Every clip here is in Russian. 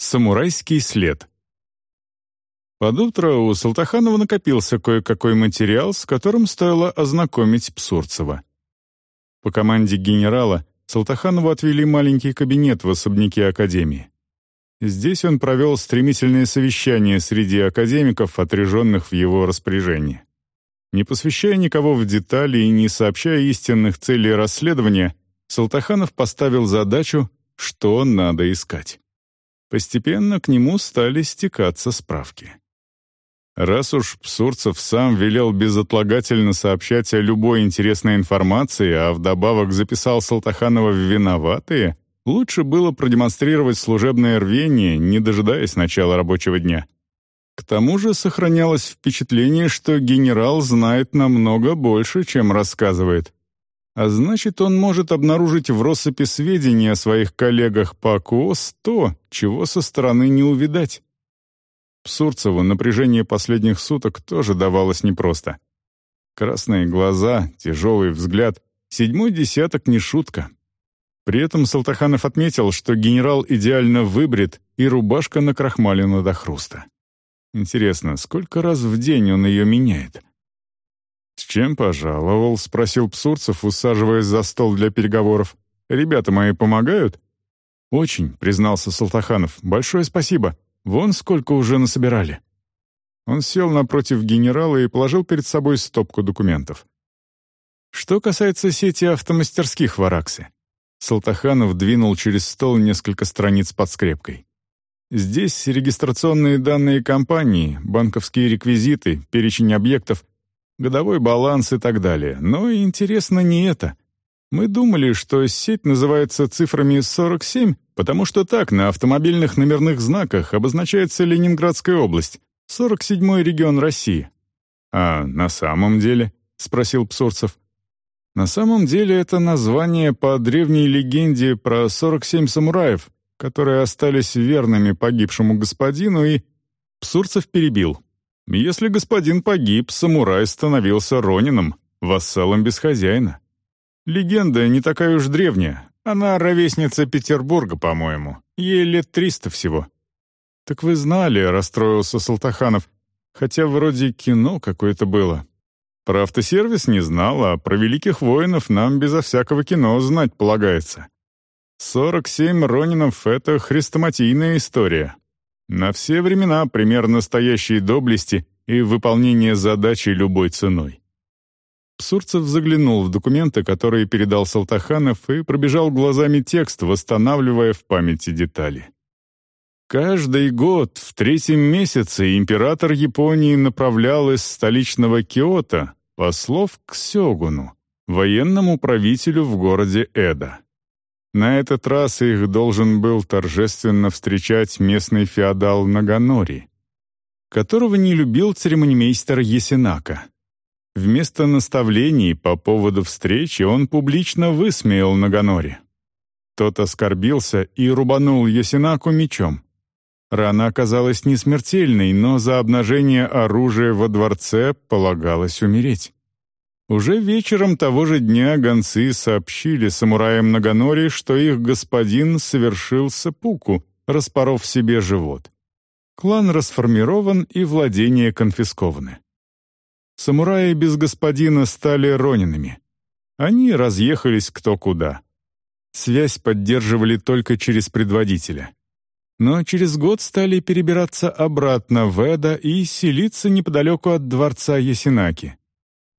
Самурайский след. Под утро у Салтаханова накопился кое-какой материал, с которым стоило ознакомить Псурцева. По команде генерала Салтаханову отвели маленький кабинет в особняке Академии. Здесь он провел стремительное совещание среди академиков, отряженных в его распоряжении. Не посвящая никого в детали и не сообщая истинных целей расследования, Салтаханов поставил задачу, что надо искать. Постепенно к нему стали стекаться справки. Раз уж Псурцев сам велел безотлагательно сообщать о любой интересной информации, а вдобавок записал Салтаханова в виноватые, лучше было продемонстрировать служебное рвение, не дожидаясь начала рабочего дня. К тому же сохранялось впечатление, что генерал знает намного больше, чем рассказывает. А значит, он может обнаружить в россыпи сведений о своих коллегах по КОС то, чего со стороны не увидать. Псурцеву напряжение последних суток тоже давалось непросто. Красные глаза, тяжелый взгляд, седьмой десяток не шутка. При этом Салтаханов отметил, что генерал идеально выбрит и рубашка накрахмалена до хруста. Интересно, сколько раз в день он ее меняет? «С чем пожаловал?» — спросил Псурцев, усаживаясь за стол для переговоров. «Ребята мои помогают?» «Очень», — признался Салтаханов. «Большое спасибо. Вон сколько уже насобирали». Он сел напротив генерала и положил перед собой стопку документов. Что касается сети автомастерских в Араксе, Салтаханов двинул через стол несколько страниц под скрепкой. Здесь регистрационные данные компании, банковские реквизиты, перечень объектов, годовой баланс и так далее. Но интересно не это. Мы думали, что сеть называется цифрами 47, потому что так на автомобильных номерных знаках обозначается Ленинградская область, 47-й регион России. «А на самом деле?» — спросил Псурцев. «На самом деле это название по древней легенде про 47 самураев, которые остались верными погибшему господину и...» Псурцев перебил. Если господин погиб, самурай становился ронином, вассалом без хозяина. Легенда не такая уж древняя. Она ровесница Петербурга, по-моему. Ей лет триста всего. «Так вы знали», — расстроился Салтаханов. «Хотя вроде кино какое-то было. Про автосервис не знал, а про великих воинов нам безо всякого кино знать полагается. Сорок семь ронинов — это хрестоматийная история. На все времена пример настоящей доблести и выполнения задачи любой ценой. Псурцев заглянул в документы, которые передал Салтаханов, и пробежал глазами текст, восстанавливая в памяти детали. Каждый год в третьем месяце император Японии направлял из столичного Киото послов к Сёгуну, военному правителю в городе Эда. На этот раз их должен был торжественно встречать местный феодал Наганори, которого не любил церемонимейстер Есинака. Вместо наставлений по поводу встречи он публично высмеял Наганори. Тот оскорбился и рубанул Есинаку мечом. Рана оказалась не смертельной, но за обнажение оружия во дворце полагалось умереть. Уже вечером того же дня гонцы сообщили самураям Наганори, что их господин совершил сапуку, распоров себе живот. Клан расформирован и владения конфискованы. Самураи без господина стали ронинами. Они разъехались кто куда. Связь поддерживали только через предводителя. Но через год стали перебираться обратно в Эда и селиться неподалеку от дворца Ясинаки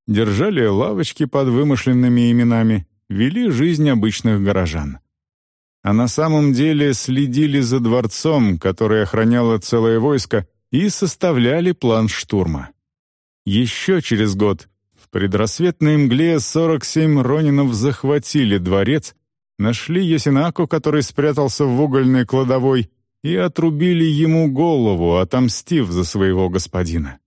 держали лавочки под вымышленными именами, вели жизнь обычных горожан. А на самом деле следили за дворцом, который охраняло целое войско, и составляли план штурма. Еще через год в предрассветной мгле 47 ронинов захватили дворец, нашли Ясинаку, который спрятался в угольной кладовой, и отрубили ему голову, отомстив за своего господина.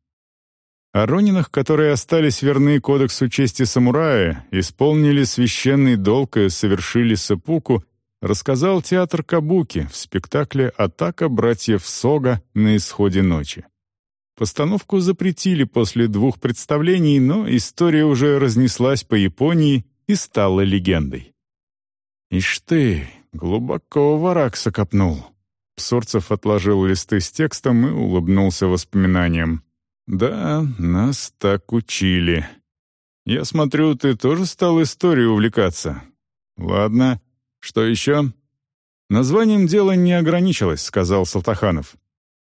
О ронинах, которые остались верны кодексу чести самурая, исполнили священный долг и совершили сапуку, рассказал театр Кабуки в спектакле «Атака братьев Сога на исходе ночи». Постановку запретили после двух представлений, но история уже разнеслась по Японии и стала легендой. «Ишь ты, глубоко в Аракса копнул». Псорцев отложил листы с текстом и улыбнулся воспоминаниям. «Да, нас так учили. Я смотрю, ты тоже стал историей увлекаться. Ладно, что еще?» «Названием дело не ограничилось», — сказал Салтаханов.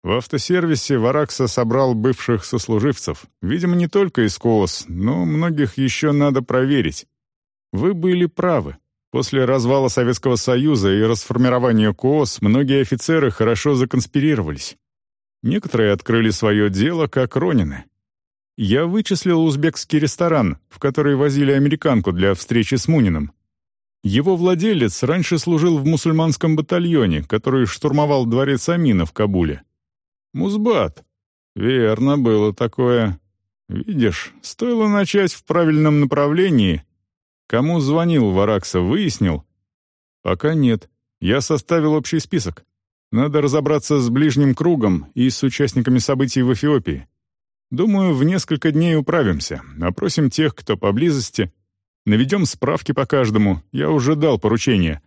В автосервисе Варакса собрал бывших сослуживцев. Видимо, не только из КООС, но многих еще надо проверить. Вы были правы. После развала Советского Союза и расформирования КООС многие офицеры хорошо законспирировались. Некоторые открыли свое дело, как Ронины. Я вычислил узбекский ресторан, в который возили американку для встречи с Муниным. Его владелец раньше служил в мусульманском батальоне, который штурмовал дворец Амина в Кабуле. Музбат. Верно, было такое. Видишь, стоило начать в правильном направлении, Кому звонил Варакса, выяснил? Пока нет. Я составил общий список. Надо разобраться с ближним кругом и с участниками событий в Эфиопии. Думаю, в несколько дней управимся. Опросим тех, кто поблизости. Наведем справки по каждому. Я уже дал поручение.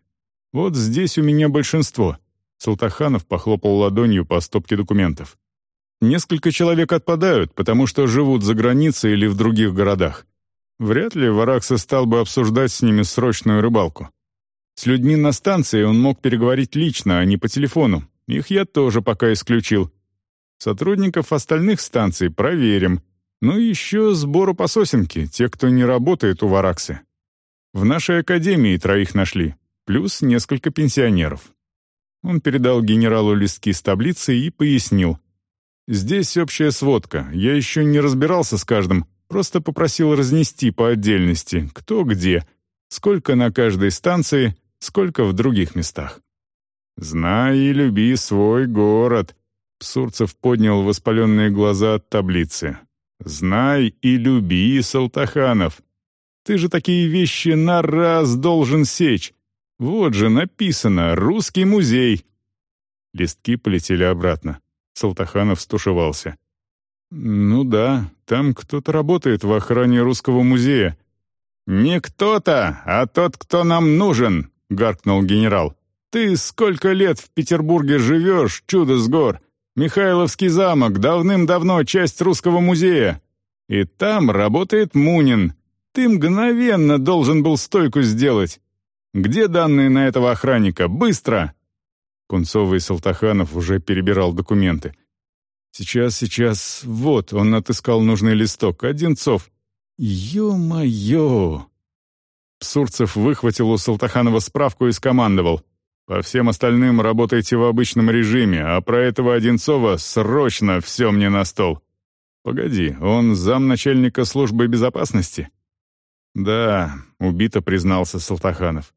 Вот здесь у меня большинство. Салтаханов похлопал ладонью по стопке документов. Несколько человек отпадают, потому что живут за границей или в других городах. Вряд ли Варакса стал бы обсуждать с ними срочную рыбалку. С людьми на станции он мог переговорить лично, а не по телефону. Их я тоже пока исключил. Сотрудников остальных станций проверим. Ну и еще сбору по сосенке, те, кто не работает у Вараксы. В нашей академии троих нашли, плюс несколько пенсионеров. Он передал генералу листки с таблицей и пояснил. «Здесь общая сводка. Я еще не разбирался с каждым, Просто попросил разнести по отдельности, кто где, сколько на каждой станции, сколько в других местах. «Знай и люби свой город», — Псурцев поднял воспаленные глаза от таблицы. «Знай и люби, Салтаханов. Ты же такие вещи на раз должен сечь. Вот же написано «Русский музей». Листки полетели обратно. Салтаханов стушевался. «Ну да, там кто-то работает в охране русского музея». «Не кто-то, а тот, кто нам нужен», — гаркнул генерал. «Ты сколько лет в Петербурге живешь, чудо с гор? Михайловский замок, давным-давно часть русского музея. И там работает Мунин. Ты мгновенно должен был стойку сделать. Где данные на этого охранника? Быстро!» Кунцовый Салтаханов уже перебирал документы. Сейчас, сейчас. Вот, он отыскал нужный листок. Одинцов. Ё-моё! Псурцев выхватил у Салтаханова справку и скомандовал. «По всем остальным работайте в обычном режиме, а про этого Одинцова срочно все мне на стол». «Погоди, он замначальника службы безопасности?» «Да», — убито признался Салтаханов.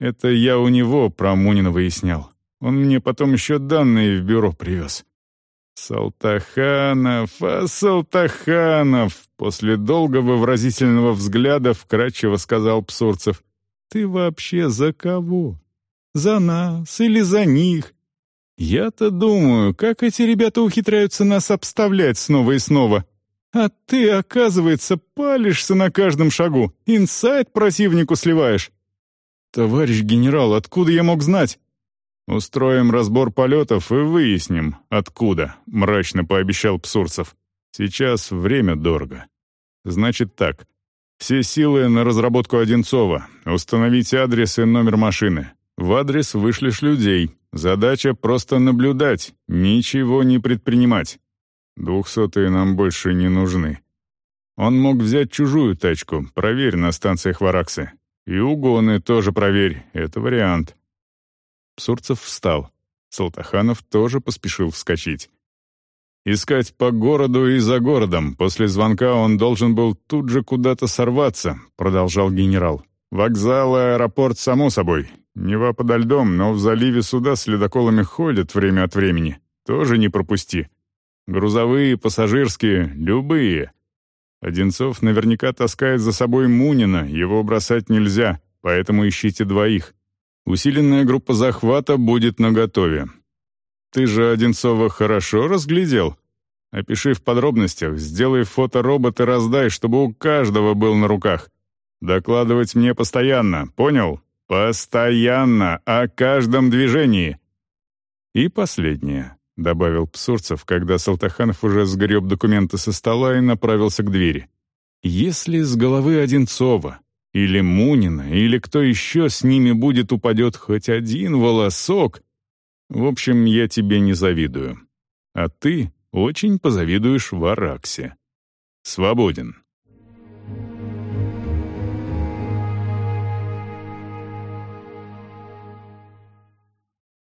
«Это я у него про Мунина выяснял. Он мне потом еще данные в бюро привез». «Салтаханов, а Салтаханов!» После долгого выразительного взгляда вкратчиво сказал Псурцев. «Ты вообще за кого? За нас или за них? Я-то думаю, как эти ребята ухитряются нас обставлять снова и снова. А ты, оказывается, палишься на каждом шагу, инсайт противнику сливаешь». «Товарищ генерал, откуда я мог знать?» «Устроим разбор полетов и выясним, откуда», — мрачно пообещал Псурцев. «Сейчас время дорого. Значит так. Все силы на разработку Одинцова. Установить адрес и номер машины. В адрес вышлешь людей. Задача просто наблюдать, ничего не предпринимать. Двухсотые нам больше не нужны. Он мог взять чужую тачку, проверь на станциях Вараксы. И угоны тоже проверь, это вариант. Сурцев встал. Салтаханов тоже поспешил вскочить. «Искать по городу и за городом. После звонка он должен был тут же куда-то сорваться», — продолжал генерал. «Вокзал и аэропорт, само собой. Нева подо льдом, но в заливе суда с ледоколами ходят время от времени. Тоже не пропусти. Грузовые, пассажирские, любые. Одинцов наверняка таскает за собой Мунина, его бросать нельзя, поэтому ищите двоих. Усиленная группа захвата будет наготове. Ты же Одинцова хорошо разглядел? Опиши в подробностях, сделай фото робота и раздай, чтобы у каждого был на руках. Докладывать мне постоянно, понял? Постоянно, о каждом движении. «И последнее», — добавил Псурцев, когда Салтаханов уже сгреб документы со стола и направился к двери. «Если с головы Одинцова или Мунина, или кто еще с ними будет упадет хоть один волосок, в общем, я тебе не завидую. А ты очень позавидуешь Вараксе. Свободен».